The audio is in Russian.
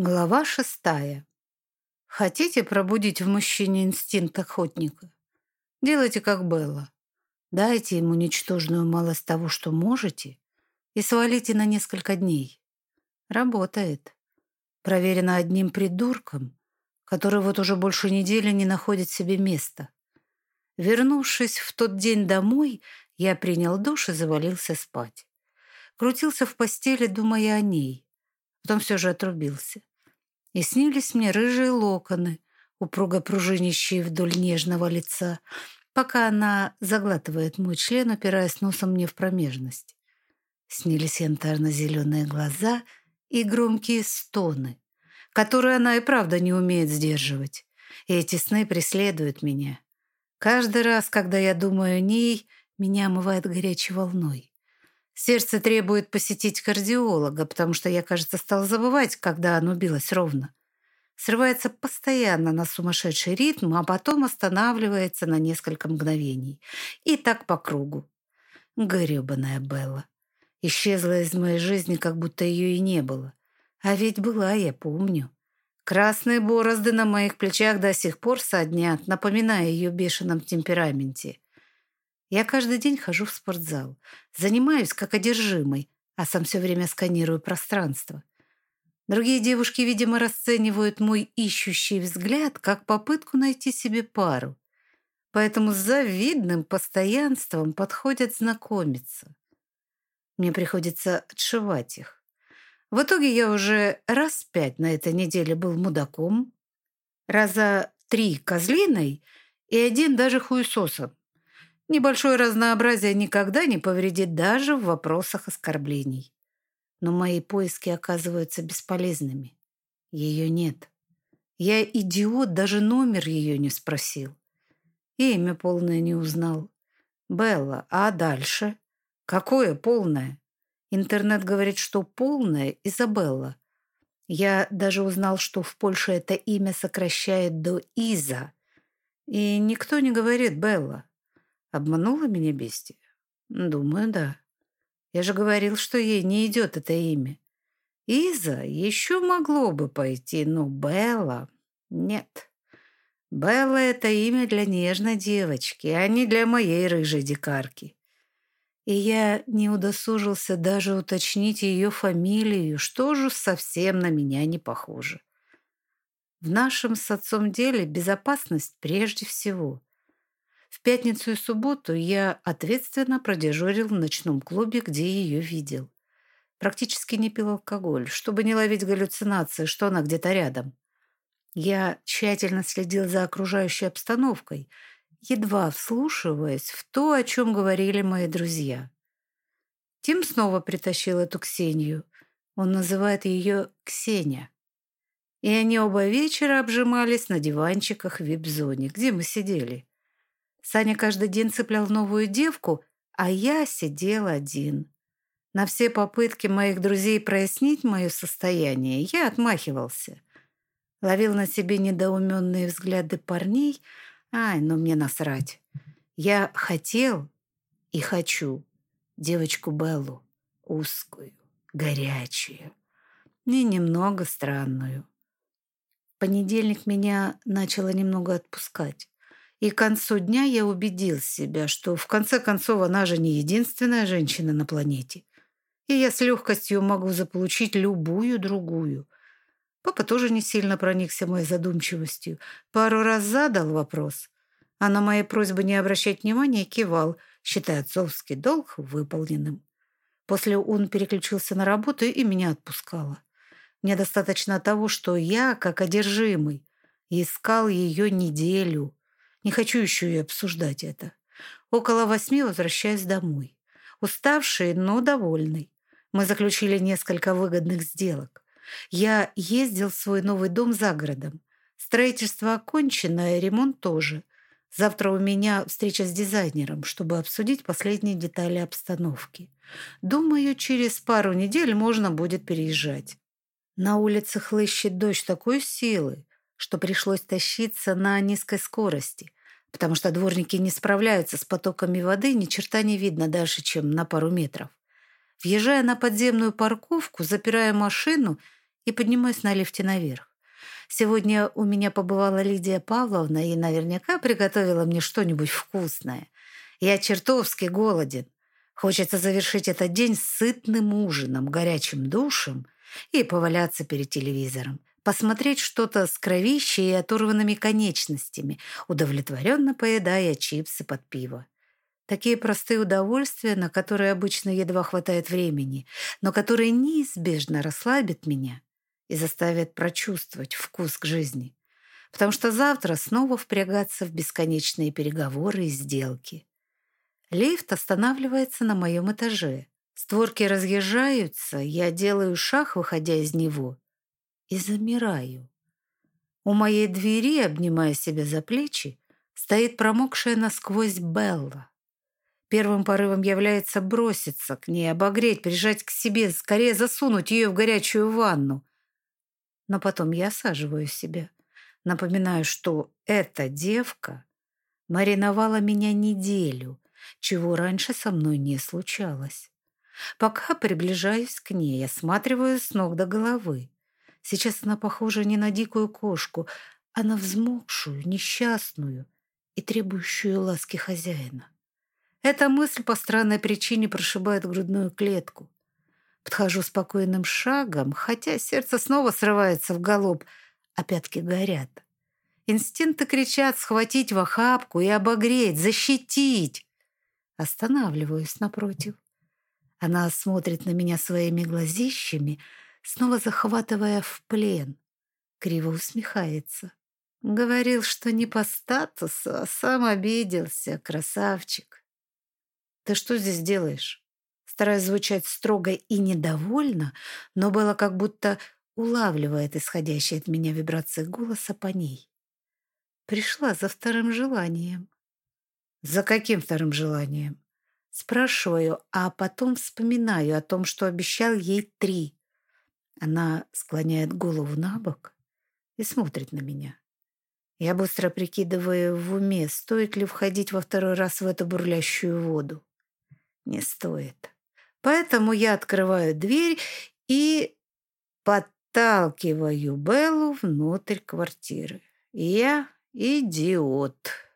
Глава шестая. Хотите пробудить в мужчине инстинкт охотника? Делайте как Белла. Дайте ему ничтожную малость того, что можете, и свалите на несколько дней. Работает. Проверено одним придурком, который вот уже больше недели не находит себе места. Вернувшись в тот день домой, я принял душ и завалился спать. Крутился в постели, думая о ней. Потом все же отрубился и снились мне рыжие локоны, упруго пружинищие вдоль нежного лица, пока она заглатывает мой член, упираясь носом мне в промежность. Снились янтарно-зеленые глаза и громкие стоны, которые она и правда не умеет сдерживать. И эти сны преследуют меня. Каждый раз, когда я думаю о ней, меня омывает горячей волной. Сердце требует посетить кардиолога, потому что я, кажется, стал забывать, когда оно билось ровно. Срывается постоянно на сумасшедший ритм, а потом останавливается на несколько мгновений. И так по кругу. Гребаная Белла. Исчезла из моей жизни, как будто ее и не было. А ведь была, я помню. Красные борозды на моих плечах до сих пор соднят, напоминая ее бешеном темпераменте. Я каждый день хожу в спортзал, занимаюсь как одержимый, а сам все время сканирую пространство. Другие девушки, видимо, расценивают мой ищущий взгляд как попытку найти себе пару. Поэтому с завидным постоянством подходят знакомиться. Мне приходится отшивать их. В итоге я уже раз пять на этой неделе был мудаком, раза три козлиной и один даже хуесосом. Небольшое разнообразие никогда не повредит даже в вопросах оскорблений. Но мои поиски оказываются бесполезными. Ее нет. Я, идиот, даже номер ее не спросил. И имя полное не узнал. Белла, а дальше? Какое полное? Интернет говорит, что полное Изабелла. Я даже узнал, что в Польше это имя сокращает до Иза. И никто не говорит Белла. Обманула меня бестия? Думаю, да. Я же говорил, что ей не идет это имя. Иза еще могло бы пойти, но Белла нет. Белла — это имя для нежной девочки, а не для моей рыжей дикарки. И я не удосужился даже уточнить ее фамилию, что же совсем на меня не похоже. В нашем с отцом деле безопасность прежде всего. В пятницу и субботу я ответственно продежурил в ночном клубе, где ее видел. Практически не пил алкоголь, чтобы не ловить галлюцинации, что она где-то рядом. Я тщательно следил за окружающей обстановкой, едва вслушиваясь в то, о чем говорили мои друзья. Тим снова притащил эту Ксению. Он называет ее Ксения. И они оба вечера обжимались на диванчиках в вип-зоне, где мы сидели. Саня каждый день цеплял новую девку, а я сидел один. На все попытки моих друзей прояснить мое состояние я отмахивался. Ловил на себе недоуменные взгляды парней. Ай, ну мне насрать. Я хотел и хочу девочку Беллу, узкую, горячую и немного странную. В понедельник меня начало немного отпускать. И к концу дня я убедил себя, что в конце концов она же не единственная женщина на планете. И я с легкостью могу заполучить любую другую. Папа тоже не сильно проникся моей задумчивостью. Пару раз задал вопрос, а на мои просьбы не обращать внимания кивал, считая отцовский долг выполненным. После он переключился на работу и меня отпускало. Мне достаточно того, что я, как одержимый, искал ее неделю – не хочу еще и обсуждать это. Около восьми возвращаюсь домой. Уставший, но довольный. Мы заключили несколько выгодных сделок. Я ездил в свой новый дом за городом. Строительство окончено, ремонт тоже. Завтра у меня встреча с дизайнером, чтобы обсудить последние детали обстановки. Думаю, через пару недель можно будет переезжать. На улице хлыщет дождь такой силы, что пришлось тащиться на низкой скорости, потому что дворники не справляются с потоками воды, ни черта не видно дальше, чем на пару метров. Въезжая на подземную парковку, запирая машину и поднимаюсь на лифте наверх. Сегодня у меня побывала Лидия Павловна и наверняка приготовила мне что-нибудь вкусное. Я чертовски голоден. Хочется завершить этот день сытным ужином, горячим душем и поваляться перед телевизором, посмотреть что-то с кровищей и оторванными конечностями, удовлетворенно поедая чипсы под пиво. Такие простые удовольствия, на которые обычно едва хватает времени, но которые неизбежно расслабят меня и заставят прочувствовать вкус к жизни. Потому что завтра снова впрягаться в бесконечные переговоры и сделки. Лифт останавливается на моем этаже. Створки разъезжаются, я делаю шаг, выходя из него, и замираю. У моей двери, обнимая себя за плечи, стоит промокшая насквозь Белла. Первым порывом является броситься к ней, обогреть, прижать к себе, скорее засунуть ее в горячую ванну. Но потом я осаживаю себя. Напоминаю, что эта девка мариновала меня неделю, чего раньше со мной не случалось. Пока приближаюсь к ней, осматриваю с ног до головы. Сейчас она похожа не на дикую кошку, а на взмокшую, несчастную и требующую ласки хозяина. Эта мысль по странной причине прошибает грудную клетку. Подхожу спокойным шагом, хотя сердце снова срывается в галоп, а пятки горят. Инстинкты кричат схватить в охапку и обогреть, защитить. Останавливаюсь напротив. Она смотрит на меня своими глазищами, снова захватывая в плен. Криво усмехается. Говорил, что не по статусу, а сам обиделся, красавчик. Ты что здесь делаешь? Стараясь звучать строго и недовольно, но было как будто улавливает исходящие от меня вибрации голоса по ней. Пришла за вторым желанием. За каким вторым желанием? Спрашиваю, а потом вспоминаю о том, что обещал ей три. Она склоняет голову на бок и смотрит на меня. Я быстро прикидываю в уме, стоит ли входить во второй раз в эту бурлящую воду. Не стоит. Поэтому я открываю дверь и подталкиваю Беллу внутрь квартиры. Я идиот.